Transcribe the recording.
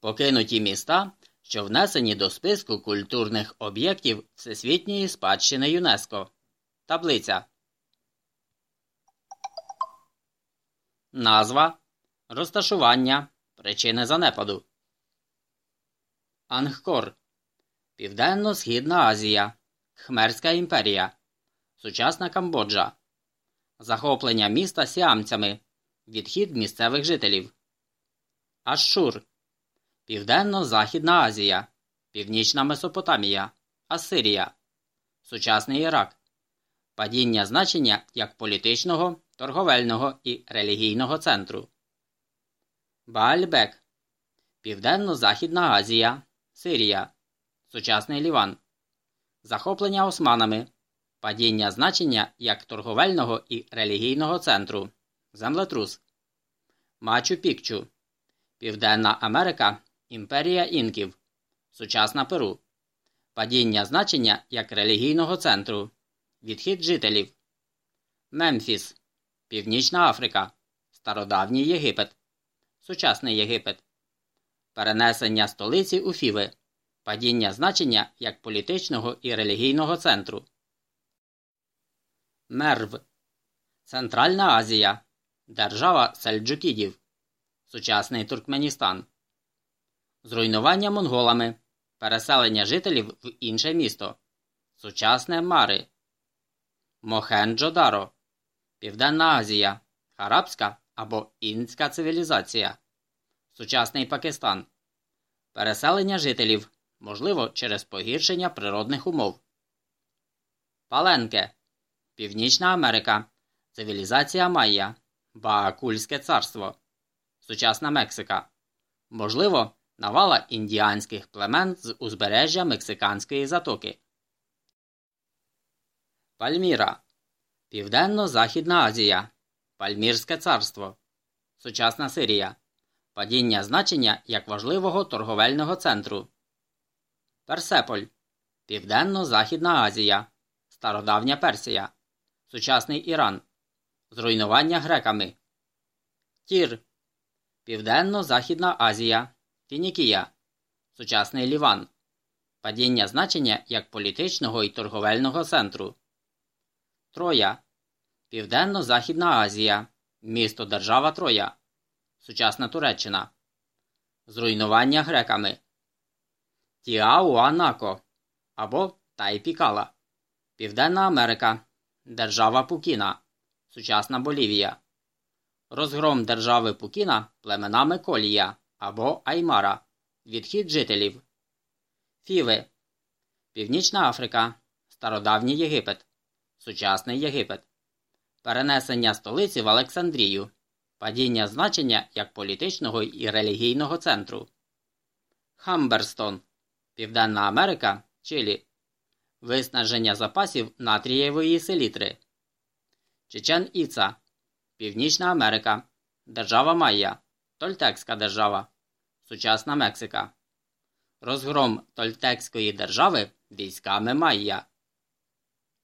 Покинуті міста, що внесені до списку культурних об'єктів Всесвітньої спадщини ЮНЕСКО. Таблиця. Назва. Розташування. Причини занепаду. Ангкор. Південно-Східна Азія. Хмерська імперія. Сучасна Камбоджа. Захоплення міста сіамцями. Відхід місцевих жителів. Ашшур. Південно-Західна Азія. Північна Месопотамія. Ассирія. Сучасний Ірак. Падіння значення як політичного, торговельного і релігійного центру. Баальбек. Південно-Західна Азія. Сирія. Сучасний Ліван. Захоплення османами. Падіння значення як торговельного і релігійного центру. Землетрус. Мачу Пікчу. Південна Америка. Імперія інків. Сучасна Перу. Падіння значення як релігійного центру. Відхід жителів. Мемфіс. Північна Африка. Стародавній Єгипет. Сучасний Єгипет. Перенесення столиці у Фіви. Падіння значення як політичного і релігійного центру. Мерв. Центральна Азія. Держава Сельджукідів. Сучасний Туркменістан. Зруйнування монголами. Переселення жителів в інше місто. Сучасне Мари. Мохенджо-Даро. Південна Азія. Харабська або Інська цивілізація. Сучасний Пакистан. Переселення жителів. Можливо, через погіршення природних умов. Паленке. Північна Америка. Цивілізація Майя. Баакульське царство. Сучасна Мексика. Можливо, навала індіанських племен з узбережжя Мексиканської затоки. Пальміра. Південно-Західна Азія. Пальмірське царство. Сучасна Сирія. Падіння значення як важливого торговельного центру. Персеполь. Південно-Західна Азія. Стародавня Персія. Сучасний Іран. Зруйнування греками. Тір. Південно-Західна Азія. Фінікія. Сучасний Ліван. Падіння значення як політичного і торговельного центру. Троя. Південно-Західна Азія. Місто Держава Троя. Сучасна Туреччина. Зруйнування греками. Тіауанако або Тайпікала. Південна Америка. Держава Пукіна. Сучасна Болівія. Розгром держави Пукіна племенами Колія або Аймара. Відхід жителів. Фіви. Північна Африка. Стародавній Єгипет. Сучасний Єгипет. Перенесення столиці в Олександрію. Падіння значення як політичного і релігійного центру. Хамберстон. Південна Америка. Чилі. Виснаження запасів натрієвої селітри. Чечен Іца. Північна Америка. Держава Майя. Тольтекська держава. Сучасна Мексика. Розгром Тольтекської держави військами Майя.